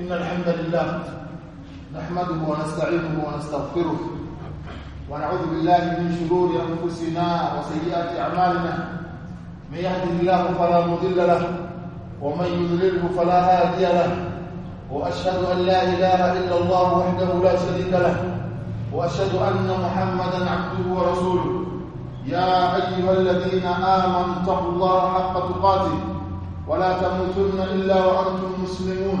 إن الحمد لله نحمده ونستعينه ونستغفره ونعوذ بالله من شرور أنفسنا وسيئات أعمالنا. من يهده الله فلا مضل له ومن يضلله فلا هادي له. وأشهد أن لا إله إلا الله وحده لا شريك له. وأشهد أن محمدا عبده ورسوله. يا أيها الذين آمنوا اتقوا الله حق تقاته ولا تموتن إلا وأنتم مسلمون.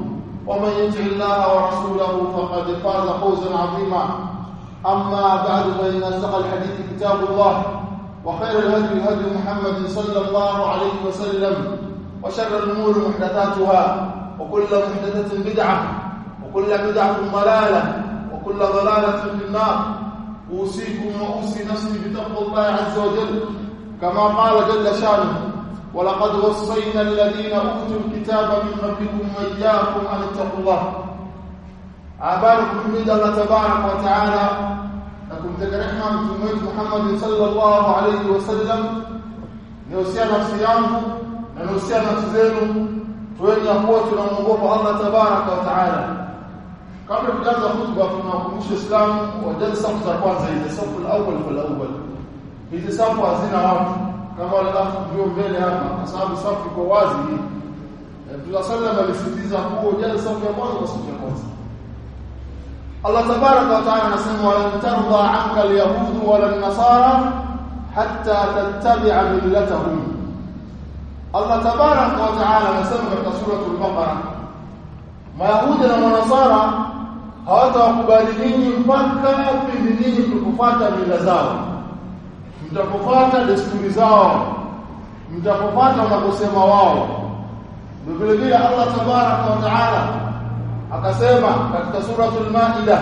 ومن يطع الله ورسوله فقد فاز فوزا عظيما. أما بعد فإن أصدق الحديث كتاب الله وخير الهدي هدي محمد صلى الله عليه وسلم وشر الأمور محدثاتها وكل محدثة بدعة وكل بدعة ضلالة وكل ضلالة في النار. أوصيكم وأوصي نفسي بتقوى الله عز وجل كما قال جل شأنه ولقد وصينا الذين أوتوا الكتاب من قبلكم وإياكم أن تتقوا الله. اباركم الله تبارك وتعالى. لكم تكرمنا من تمويل محمد صلى الله عليه وسلم. نوصي نفسي يانو نوصي نفسي زينو توين يقوى تنمغوب الله تبارك وتعالى. قبل في جلسة خطبة في مقومش إسلام وجلسة خطبة زي الصف الأول في الأول في الصف وزين عارف kama ndio mbele hapa kwa sababu safu iko wazi Mtume sallam alisisitiza kuwa jaza safu ya kwanza kwa safu ya kwanza Allah tabaraka wa taala anasema wala tarda anka al-yahud wala an-nasara hatta tattabi'a millatahum Allah tabaraka wa taala anasema katika sura al-Baqara Mayahudi na Manasara hawatawakubali ninyi mpaka pindi ninyi mtukufuata mila zao mtapofuata desturi zao mtapofuata wanaposema wao vile vile Allah tabaraka wa taala akasema katika suratul maida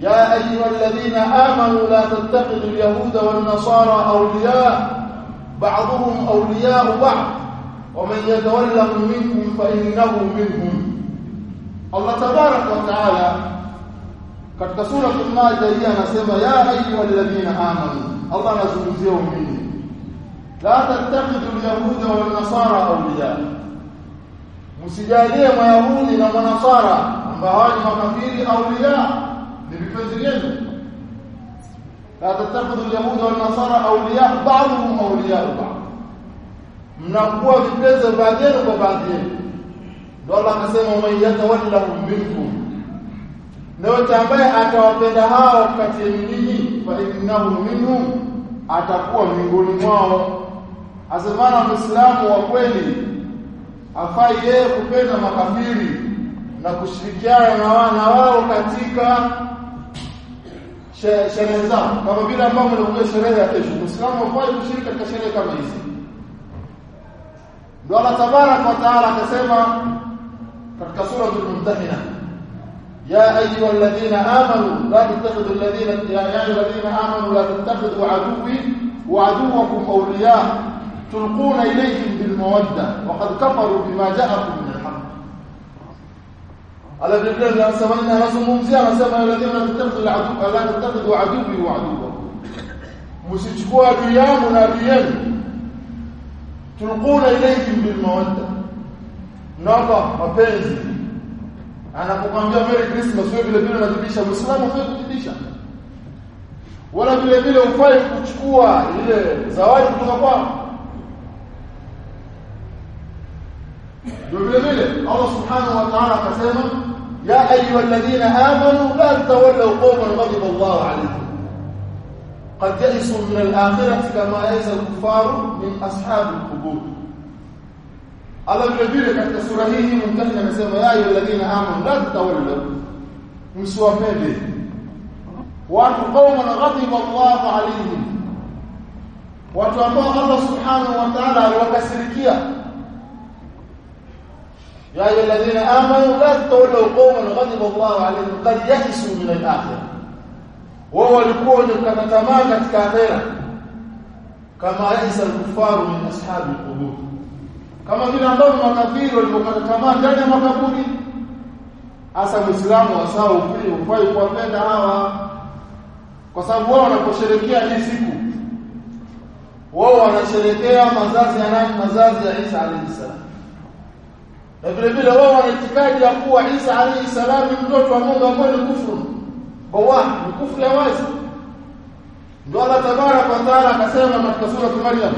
ya ayyuhalladhina amanu la tattakhidhu alyahuda wan-nasara awliya ba'dhum awliya ba'd ومن يتولهم منكم فإنه منهم Allah tabaraka wa taala katika sura al-Maida hii anasema ya ayyuhalladhina amanu Allah anazungumzia waumini la tattakhidhu al-yahuda wal-nasara awliya. Msijalie mayahudi na manasara ambao ni makafiri awliya ni vipenzi vyenu. La tattakhidhu al-yahuda wal-nasara awliya ba'dhum awliya ba'd. Mnakuwa vipenzi baadhi kwa baadhi yenu. Ndio Allah anasema man yatawallahu minkum na ambaye atawapenda hao kati ya nyinyi fa innahu minhum atakuwa miongoni mwao. Asemana muislamu wa kweli afai yeye kupenda makafiri na kushirikiana na wana wao katika sherehe zao kama vile ambavyo ndio sherehe ya kesho. Muislamu afai kushiriki katika sherehe kama hizi. Ndio Allah tabaraka wa taala akasema katika sura al-Mumtahina يا أيها الذين آمنوا لا تتخذوا الذين يا أيها الذين آمنوا لا تتخذوا عدوي وعدوكم أولياء تلقون إليهم بالمودة وقد كفروا بما جاءكم من الحق. على بالله أن سمعنا نزمهم anasema الذين لا تتخذوا العدو لا تتخذوا عدوي وعدوكم. msichukua adui ونبيين تلقون إليهم بالمودة. نعم، نظر ilayhim anapokuambia Merry Christmas wewe vile vile unajibisha Muislamu ufai kujibisha wala vile vile ufai kuchukua ile zawadi kutoka kwao vile vile Allah subhanahu wa ta'ala akasema ya ayyuhalladhina amanu la tatawallaw qawman ghadiba Allah alayhim قد يئسوا من الآخرة كما يئس الكفار من أصحاب القبور Allah vile vile katika sura hii hii mtani anasema ya ayyuhalladhina amanu la tatawallu msiwapende watu qauman ghadiba Allah alayhim watu ambao Allah subhanahu wa ta'ala aliwakasirikia ya ayyuhalladhina amanu la tawallu qawman ghadiba Allahu alayhim qad yahisu min al-akhirah wao walikuwa wenye kukata tamaa katika akhera kama yahisa al-kuffaru min ashabi al-qubur kama vile ambavyo makafiri walipokata tamaa ndani ya makaburi hasa muislamu wasao upili ufai kuwapenda hawa kwa sababu wao wanaposherekea hii siku wao wanasherekea mazazi ya nani? Mazazi ya Isa alayhi salam. Na vile vile wao wanaitikadi ya kuwa Isa alayhi salam mtoto wa Mungu ambaye ni kufuru. Bawa ni kufuru ya wazi. Ndio Allah tabarak wa taala akasema katika sura Maryam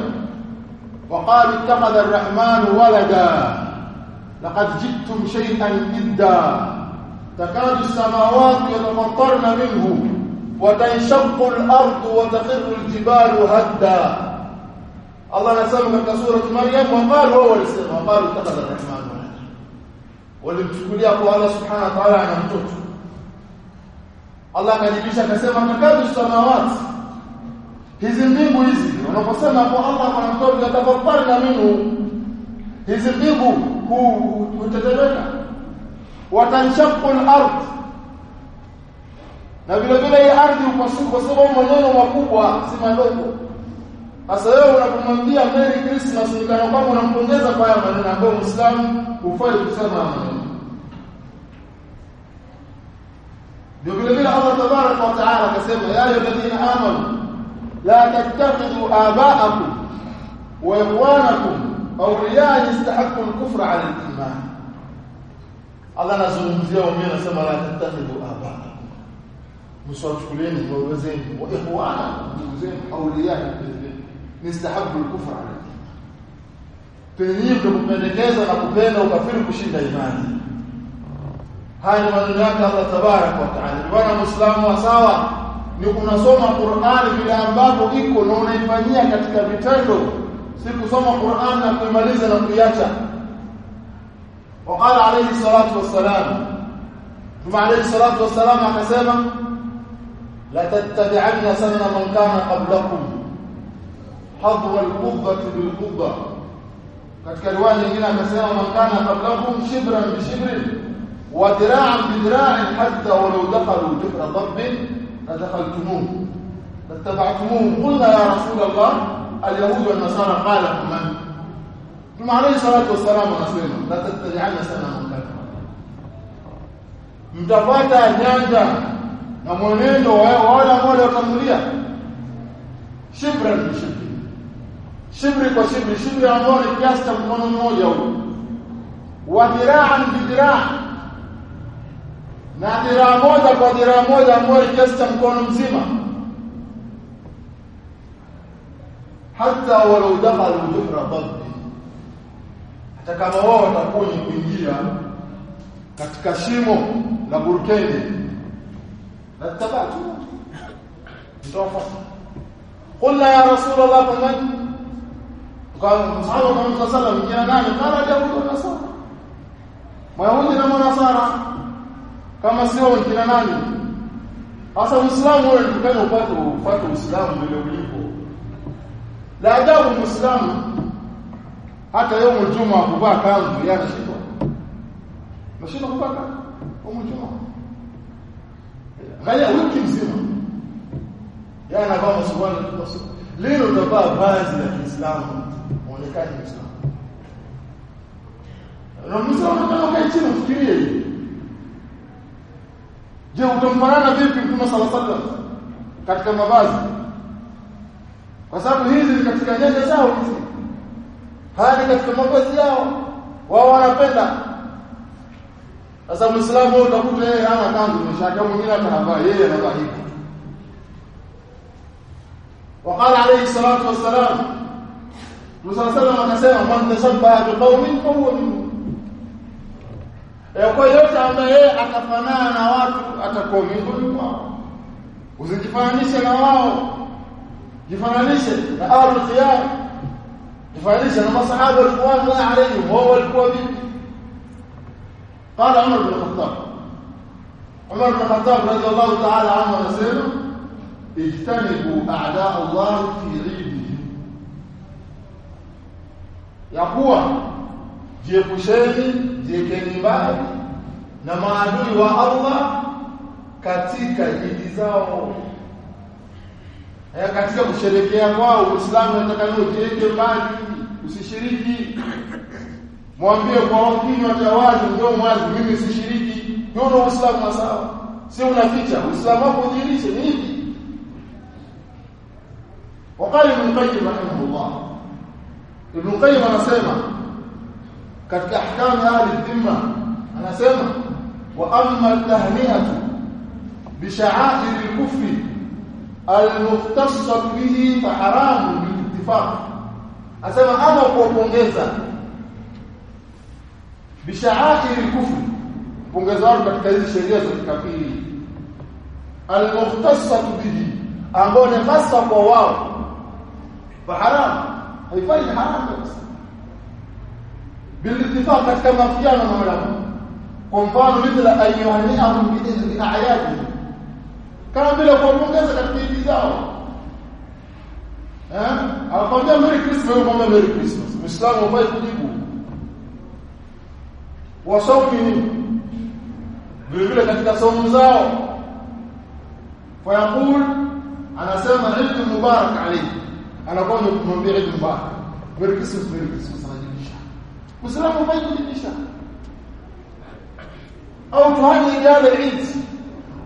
وقال اتخذ الرحمن ولدا. لقد جئتم شيئا جدا. تكاد السماوات يتمطرن منه وتنشق الأرض وتخر الجبال هدا. الله نسمك كسوره مريم وقال هو الاستغفار وقال اتخذ الرحمن ولدا. ولمشكولي أقول الله سبحانه وتعالى عن أمتوت الله قد يبيش أن تكاد السماوات. Hizi mbingu hizi wanaposema kwa Allah kwa mtoto yatafakari na minu hizi mbingu hutetemeka watanshaqu al-ard na vile vile hii ardhi kwa sababu maneno makubwa si madogo. Sasa wewe unapomwambia Merry Christmas ni kana kwamba unampongeza kwa haya maneno ambayo Muislamu hufai kusema ndio vile vile Allah tabaraka wa taala akasema ya ayyuhalladhina amanu لا تتخذوا آباءكم وإخوانكم أولياء يستحقوا الكفر على الإيمان. الله نزلمز يوم يوم يوم لا تتخذوا آباءكم. مصرح كلين وغزين وإخوانكم أولياء يستحقوا الكفر على الإيمان. تنينكم مدكيزا نقبين وكفركم شد إيمان هذا هاي نجاك الله تبارك وتعالى. وأنا مسلم وصاوة. Ni unasoma Qur'ani vile ambavyo iko na unaifanyia katika vitendo si kusoma Qur'ani na kuimaliza na kuiacha وقال عليه الصلاه والسلام ثم عليه الصلاه والسلام akasema la tattabi'anna sanana man kana qablakum hadwa al-qubba bil-qubba katika riwaya nyingine akasema man kana qablakum shibran bi shibrin wa dira'an bi dira'in hatta walau dakhalu juhra dabbin لدخلتموه لاتبعتموه قلنا يا رسول الله اليهود والنصارى قال من ثم عليه الصلاه والسلام la tattabi'anna sana man mtapata nyanja na mwenendo wa wale ambao watamulia shibra bi shibri shibri kwa shibri shibri ambao ni kiasi cha mkono mmoja huu wa dira'an bi dira'an na dira moja kwa dira moja ambayo ikiasi mkono mzima hata walau dakhalu juhra dhabbi hata kama wao watakuwa kuingia katika shimo la burkeni na tabatu ndofa قلنا ya rasul allah فمن قال صلى الله عليه وسلم يا نعم قال يهود ونصارى ويهود ونصارى kama sio kina nani? Hasa uislamu wewe tukana upate upate uislamu vile ulipo la ajabu muislamu hata yao mjuma kuvaa kanzu yana shida mashida kuvaa kanzu? Mjuma gaya wiki mzima yana kama suruali tu leo utavaa vazi la Kiislamu? Muonekane Muislamu. Na Muislamu kama kai chini hivi Je, utamfanana vipi Mtume sallallahu alaihi wasallam katika mavazi? Kwa sababu hizi ni katika nyanja zao hizi. Haya ni katika mavazi yao. Wao wanapenda. Sasa Muislamu utakuta yeye hana kanzu, mshaka mwingine atanavaa, yeye anavaa hivi. وقال عليه الصلاه والسلام Musa sallallahu akasema man tashabbaha biqaumin fahuwa minhum kwa yote ambaye yeye akafanana na watu atakuwa miongoni mwao usijifananishe na wao jifananishe na ahlul khiyar jifananishe na masahaba walikuwa alayhim wao walikuwa vipi قال عمر بن الخطاب عمر بن الخطاب رضي الله تعالى عنه anasema اجتنبوا اعداء الله في عيده kuwa jiepusheni jekeni mbali na maadui wa Allah katika jidi zao Haya katika kusherekea kwao Uislamu unatakiwa ujiweke mbali, usishiriki. Mwambie kwa wakini wazi, ndio mwazi, mimi sishiriki. Ndio Uislamu sawa. Si unaficha Uislamu wako udhihirishe nini? Waqali Ibn Qayyim rahimahullah. Ibn Qayyim anasema katika ahkam ahli dhimma anasema wa amma at-tahni'atu bi sha'air al-kufr al-mukhtassat bihi fa haram bil ittifaq asema ama kuwapongeza bi sha'air al-kufr pongeza watu katika hizi sheria za kikafiri al-mukhtassat bihi ambao ni hasa kwa wao fa haram haifai haram kabisa bilittifaq katika mafiano na ulama kwa mfano mithla ayyuhanihum bi idhni a'yadi. Kama vile kuongeza katika idi zao. Eh? Akwambia merry christmas kwamba merry christmas. Muislamu ambaye kujibu. Wasomi vile vile katika saumu zao. Fayaqul anasema ibn mubarak alayhi. Anakuwa kumwambia ibn mubarak merry christmas merry christmas وسلامه ما يكون أو كهان اجاب العيد.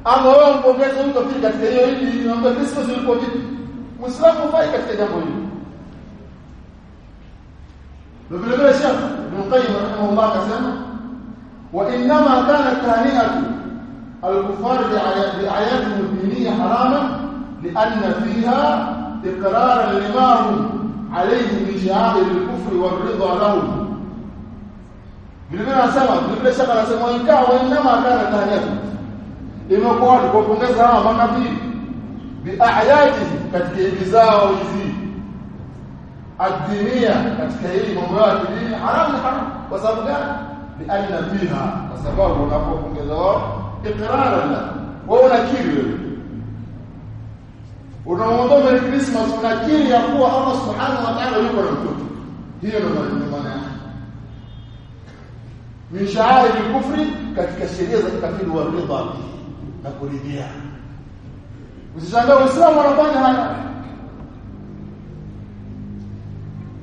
أما هو مبوكيز هو كفير كتيري هو يجي يجي في كريس كسو الكوكيد مسلم مفاي كتير جابوني بقول لك الشيخ ابن القيم رحمه الله كسلم وإنما كانت تهنئه الكفار بالاعياد الدينيه حراما لأن فيها إقرارا لما هم عليه من شعائر الكفر والرضا لهم. Vile vile anasema vile shaka anasema ingawa inama kana tahiyatu imekuwa kupongeza hawa manabii bi a'yadi katika hizi zao hizi. Ad-diniya katika hii mambo ya dini haramu haramu. Haram kwa sababu gani? Bi anna fiha. Kwa sababu unapopongeza wao iqrara la wewe unakiri wewe. Unaomba Merry Christmas unakiri ya kuwa Allah subhanahu wa ta'ala yuko na mtoto. Hiyo ndio maana من شعائر الكفر كتك الشريعة التقيل والرضا تقول بها وزيشان له إسلام ورباني هذا؟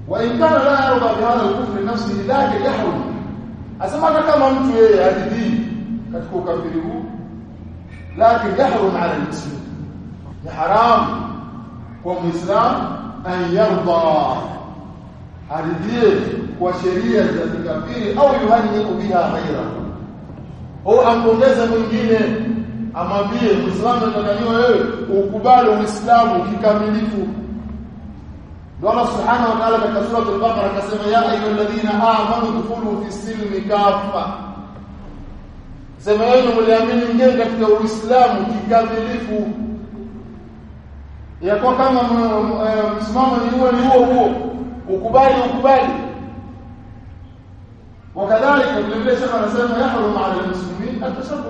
وإن كان لا يرضى بهذا الكفر نفسه لكن يحرم. أسمعك كما أنت يا دي كتكو كفره لكن يحرم على المسلم يحرام ومسلم أن يرضى. هذه kwa sheria za kikafiri au yuhani biha haira au ampongeze mwingine amwambie muislamu atakaniwa wewe. Ukubali uislamu kikamilifu. Ndio Allah subhanahu wa ta'ala katika sura al-Baqara akasema ya ayyuhalladhina amanu dkhulu fi silmi kaffa. Sema yenu mliamini ingie katika uislamu kikamilifu. Yakuwa kama msimamo ni huo ni huo huo. Ukubali ukubali وكذلك النبي صلى الله عليه وسلم يحرم على المسلمين التشرب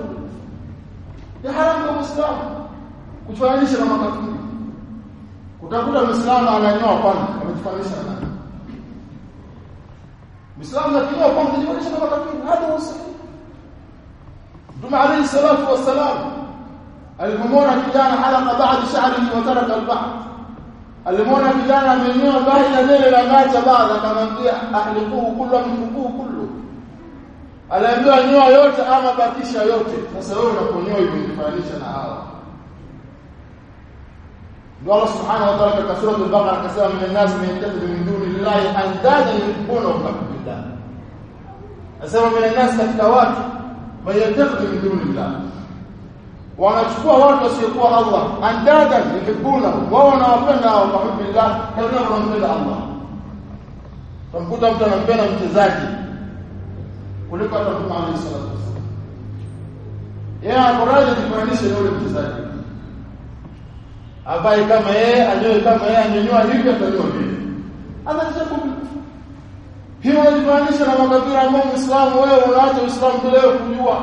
يحرم المسلم كتفانيش لما تكون كتفانيش لما المسلم على نوع قرن لما تفانيش لما المسلم لكي نوع قرن تجيبانيش لما تكون هذا هو دم عليه الصلاة والسلام المونا في جانا حلق بعد شعره وترك البعض المونا في جانا من نوع باهي لنيل لما تبعد كما نبيع أهلكوه كلهم من كلهم. Aliambiwa nyoa yote ama bakisha yote. Sasa wewe unaponyoa imejifananisha na hawa. Ndio Allah subhanahu wa ta'ala katika sura al-Baqara akasema min an-nas man yattakhidhu min duni llahi andana yakunu billah. Asema min an-nas katika watu man yattakhidhu min Allah. wanachukua watu wasiokuwa Allah andana yakunu wao wanawapenda hao kwa billah kama wanampenda Allah. Tamkuta mtu anampenda mchezaji kuliko hata Mtume alayhi salatu wasallam. Yeye akoraje kufananisha na yule mchezaji? Abai kama yeye, anyoe kama yeye, anyoa hivi atanyoa hivi. Anacheka hiyo inajifananisha na makafiri ambao Muislamu wewe unaacha Uislamu wewe kujua.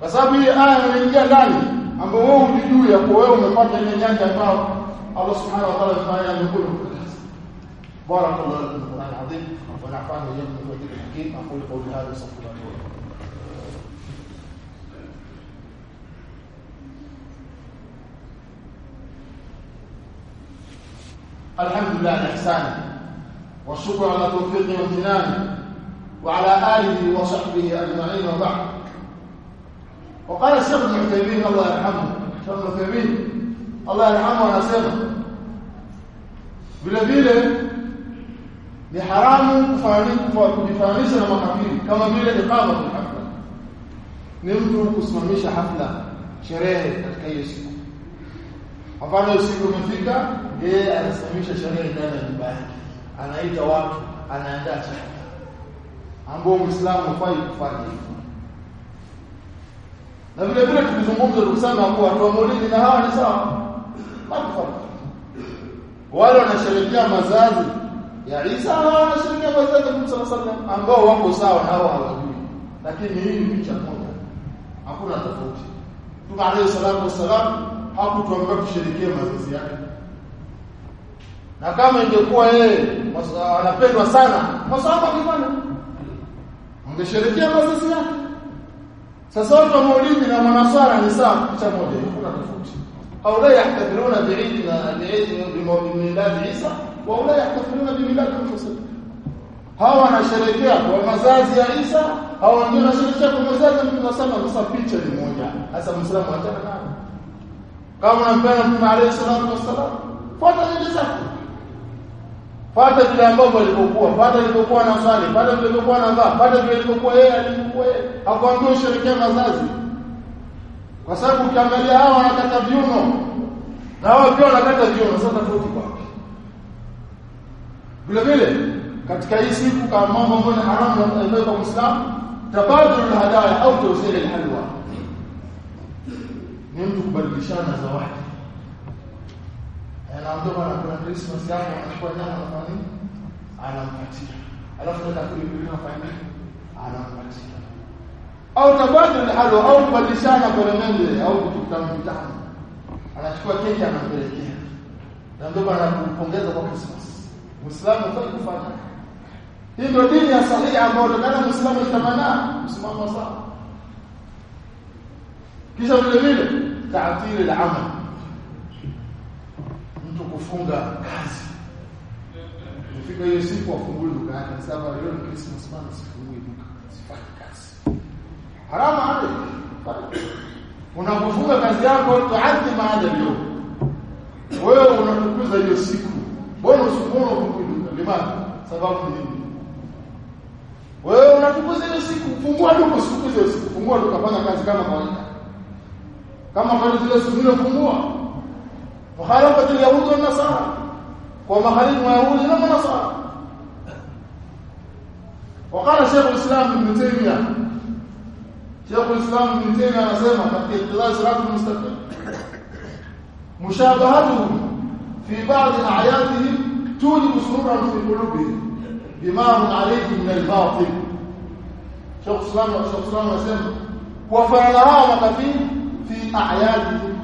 Kwa sababu hii aya inaingia ndani ambao wewe ya kuwa wewe umepata nyanja ambayo Allah Subhanahu wa Ta'ala amefanya amekula. بارك الله لكم القرآن العظيم. ونفعني وإياكم بالذكر الحكيم أقول قولي هذا واستغفر الله الحمد لله على إحسانه والشكر على توفيقه وامتنانه وعلى آله وصحبه أجمعين وبعد. وقال الشيخ ابن عثيمين الله يرحمه. الشيخ ابن عثيمين الله يرحمه anasema vile vile ni haramu kujifananisha na makafiri kama vile iqama hafla ni mtu kusimamisha hafla sherehe katika hiyo siku. Mfano siku imefika yeye anasimamisha sherehe ndani ya nyumba yake. Anaita watu anaandaa chakula. Ambao muislamu hafai kufanya na vile vile tukizungumza ndugu sana kwa watu wa na hawa ni sawa. Wale wanasherehekea mazazi ya Isa na wanasherehekea mazazi Mungu sana sallallahu ambao wako sawa hao hawajui. Lakini hii ni picha moja. Hakuna tofauti. Mtume alayhi salatu wassalam hakutuambia tushirikie mazazi yake. Na kama ingekuwa yeye anapendwa sana masahaba kifanya ungeshirikia mazazi yake. Sasa watu wa maulidi na manaswara ni sawa picha moja hakuna tofauti au يحتفلون بعيد bi'id bimilad Isa wa la yahtafiruna bimilad Musa hawa wanasherekea kwa mazazi ya Isa au wengine wanasherehekea kwa mazazi ya Mtume sana sasa picha ni moja sasa muislamu achana nayo kama unampenda Mtume alayhi salatu wassalam fuata njia zako fuata vile ambavyo alipokuwa fuata alipokuwa na swali, fuata vile alipokuwa na vaa, fuata vile alipokuwa yeye alikuwa yeye. Hakuambia usherehekee mazazi. Kwa sababu ukiangalia hawa wanakata viuno na wao pia wanakata viuno, sasa tofauti kwapi? Vile vile katika hii siku kama mambo ambayo ni haramu ambayo kwa Muislamu, tabadul hadaya au tawsil alhalwa. Ni mtu kubadilishana zawadi. Anaambia bwana kuna Christmas yako anachukua nyama anafanya anampatia. Alafu kafiri kuna anafanya anampatia au tabadil halo au kubadilishana peremende au vitu vitamu vitamu anachukua keki anampelekea. Na ndio bwana kumpongeza kwa Christmas. Muislamu kwa kufanya. Hii ndio dini ya sahihi ambayo tukana Muislamu itamana msimamo sawa. Kisha vile vile taatili al-amal mtu kufunga kazi. Ifika hiyo siku afungue duka yake. Sababu leo ni Christmas bana sifungue duka sifanye kazi haramu hadi unapofunga kazi yako tuadhi maada leo wewe unatukuza hiyo siku bora usifungue ufungue duka limani sababu ni nini wewe unatukuza hiyo siku fungua duka usikuze hiyo siku fungua duka fanya kazi kama kawaida kama kwa zile siku zile fungua مخالفه اليهود والنصارى ومخالفه اليهود والنصارى وقال شيخ الاسلام ابن تيميه شيخ الاسلام ابن تيميه anasema katika ittibaa sirat mustaqim mushabahatuhum fi ba'd a'yadihim tujib sururan fi qulubihim bima hum alayhi min al-batil Sheikh Islam Sheikh Islam anasema kuwafanana hao makafiri fi a'yadihim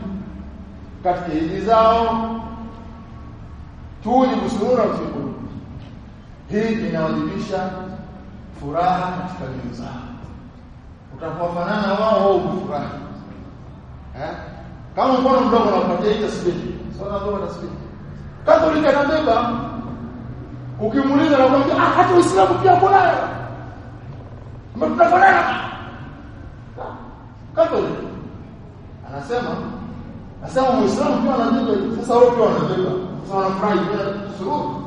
katika hiji zao tujibu surura fi qulubi hii inawajibisha furaha katika nyoyo zao utapofanana wao wao kufurahi eh? Kama mfano mdogo unapatia hii tasbihi sasa ndio tasbihi katolika nabeba ukimuuliza na kumwambia ah hata uislamu pia kuna mtafanana katolika anasema anasema Muislamu pia anabeba sasa wao pia wanabeba. Sasa wanafurahi suru.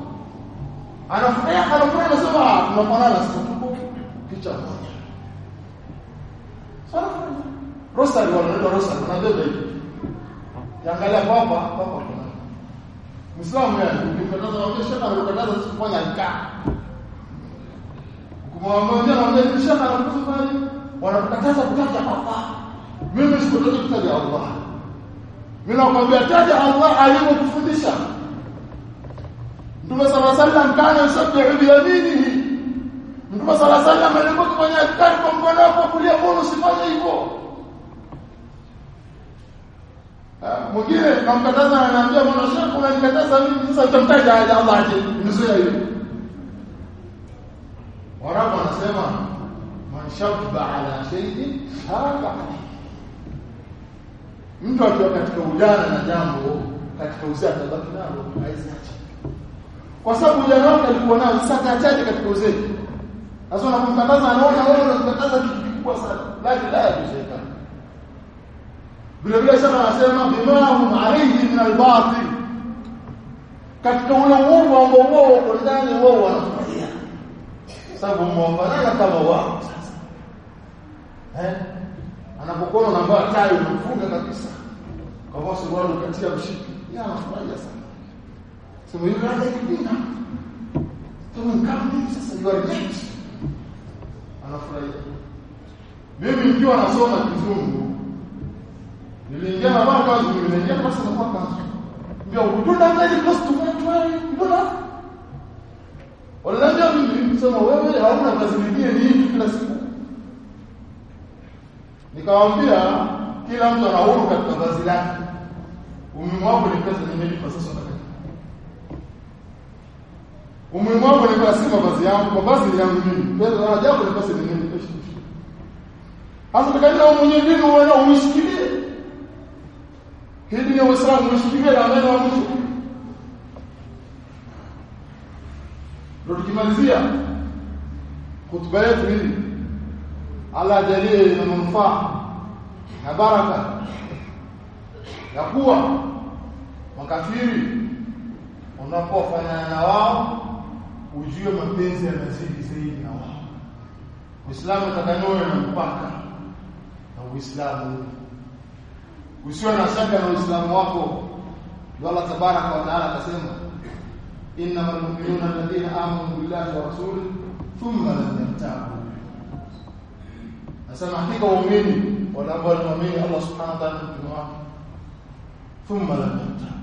Anafurahi anafurahi anasema tunafanana. Sasa tuko picha moja. Rosary wanaenda Rosary wanabeba hivi. Kiangalia hapa kuna. Muislamu yeye ukimkataza wao shaka anakataza usifanye nikaa. Kumwambia wanaambia shaka anakufanya wanakataza kutaja Allah. Mimi sikutaja kutaja Allah. Mimi nakwambia taja Allah alivyokufundisha. Mtume sala wasallam kana yusabbihu bi yaminihi. Mtume sala sallam alikuwa kwenye askari kwa mkono wako kulia, bonus usifanye hivyo? Ah, mwingine namkataza ananiambia mwana shekhu, unanikataza mimi sasa, utamtaja aje? Allah aje nizuia hiyo. Warabu anasema man shabba ala shay'in shaba mtu akiwa katika ujana na jambo katika uzee atabaki nalo, haiziache kwa sababu ujana wake alikuwa nao, sasa ataachaje katika uzee? Sasa unapomkataza anaona wewe unakataza kitu kikubwa sana. Lakini la yawezekana vile vile sana anasema bimahum alayhi min albatil. Katika ule uovu ambao wao uko ndani wao wanafurahia sababu mwafanana kama wao. Sasa eh Anapokuona unavaa tai unafunga kabisa. Kwa sababu suruali ukatia mshipi Ya anafurahia sana. Sema yule anayekupinga kipinda. kama sasa you are anafurahia mimi nikiwa nasoma kizungu niliingia na baba kazi niliingia na kwa kazi ndio ukutunda ndani close to try udunda wala mimi nilisema wewe hauna kazi nyingine ni hii kila siku. Nikamwambia kila mtu ana uhuru katika kazi lake umuhimu wako ni pesa nyingine kwa sasa umuhimu wako ni kwa sima mavazi yangu kwa vazi yangu mimi. Pesa hajapo ni pesa nyingine hasa tukajua wewe mwenyewe ndio uone uishikilie hii ni Uislamu uishikilie na neno la Mungu. Ndio tukimalizia hutuba yetu hii. Allah ajalie na manufaa na baraka ya kuwa makafiri unapofanya na wao ujue mapenzi yanazidi zaidi na wao Uislamu utakanyoe na mpaka na Uislamu usiwe na shaka na Uislamu wako Allah tabaraka wa taala akasema innamal mu'minuna alladhina amanu billahi wa rasulihi thumma lam yartabu nasema hakika waumini wale ambao wanaamini Allah subhanahu wa ta'ala thumma lam yartabu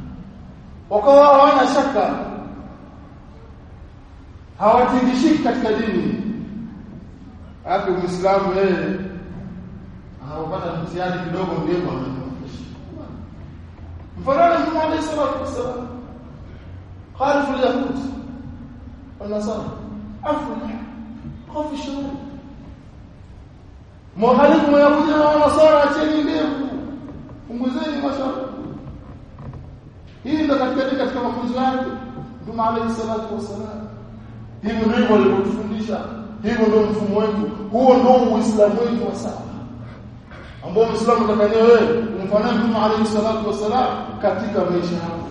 wakawa hawana shaka hawatingishiki katika dini hapo muislamu yeye anapopata mtihani kidogo ndio anamfundisha mfano Mtume عليه الصلاه والسلام خالف اليهود والنصارى عفوا خوف الشرور mwahalifu mayahudi na wanasara acheni ndevu punguzeni mashauri hii ndio katika katika mafunzo yake Mtume عليه الصلاه والسلام hivyo ndivyo walivyotufundisha hivyo ndio mfumo wetu huo ndio uislamu wetu wa sasa ambao muislamu utakania wewe umfanane Mtume alayhi salatu wasalam katika maisha yako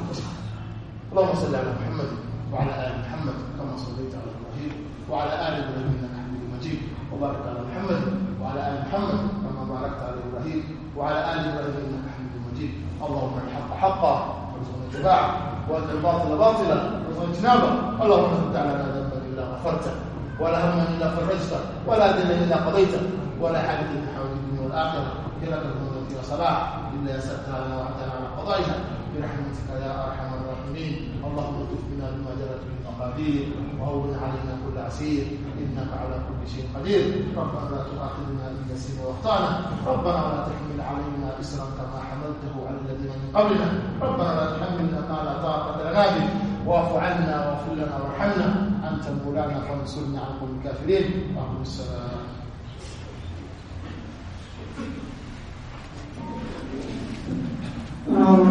اللهم صل على محمد وعلى ال محمد كما صليت على ابراهيم وعلى ال ابراهيم انك حميد مجيد وبارك على محمد وعلى ال محمد كما باركت على ابراهيم وعلى ال ابراهيم انك حميد مجيد اللهم الحق حقا وارزقنا اتباعه وان الباطل باطلا وارزقنا اجتنابه اللهم ثبت على ذنبا إلا غفرته ولا هما إلا فرجته ولا دين إلا قضيته. ولا حاجة من حول الدنيا لك الهدى في صلاح. إلا يسرتها لنا وعدتنا على قضائها. برحمتك يا أرحم الراحمين. اللهم الطف بنا بما جرت به المقادير وهون علينا كل عسير. إنك على كل شيء قدير. ربنا لا تؤاخذنا إن نسينا وأخطأنا. ربنا ولا تحمل علينا إسرا كما حملته على الذين من قبلنا. ربنا لا تحملنا ما لا طاقة لنا به. واعف عنا واغفر لنا وارحمنا. أنت مولانا فانصرنا على القوم الكافرين. وأقم السلام. Um...